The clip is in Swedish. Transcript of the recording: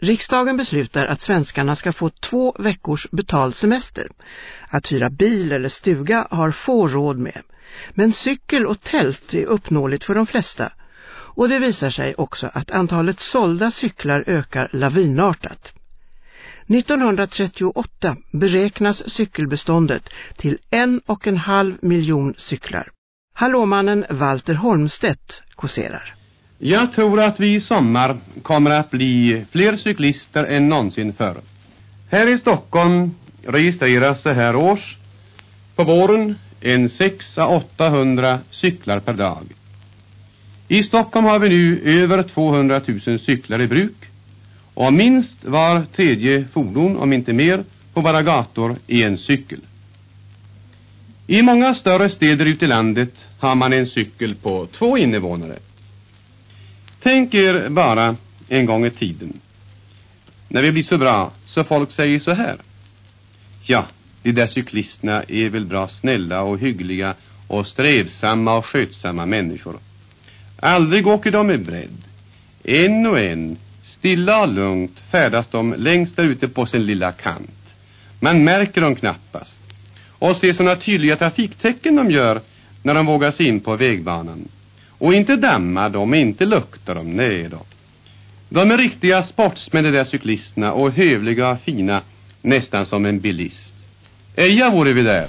Riksdagen beslutar att svenskarna ska få två veckors betald semester. Att hyra bil eller stuga har få råd med. Men cykel och tält är uppnåeligt för de flesta. Och det visar sig också att antalet sålda cyklar ökar lavinartat. 1938 beräknas cykelbeståndet till en och en halv miljon cyklar. Hallåmannen Walter Holmstedt kåserar. Jag tror att vi i sommar kommer att bli fler cyklister än någonsin förr. Här i Stockholm registreras så här års på våren en 600-800 cyklar per dag. I Stockholm har vi nu över 200 000 cyklar i bruk och minst var tredje fordon, om inte mer, på våra gator är en cykel. I många större städer ute i landet har man en cykel på två invånare. Tänk er bara en gång i tiden. När vi blir så bra så folk säger så här. Ja, de där cyklisterna är väl bra snälla och hyggliga och strävsamma och skötsamma människor. Aldrig åker de med bredd. En och en, stilla och lugnt, färdas de längst där ute på sin lilla kant. Man märker dem knappast. Och ser sådana tydliga trafiktecken de gör när de vågar sig in på vägbanan. Och inte damma dem, inte lukta dem, nej då. De är riktiga sportsmän de där cyklisterna och hövliga och fina, nästan som en bilist. Eja vore vi där.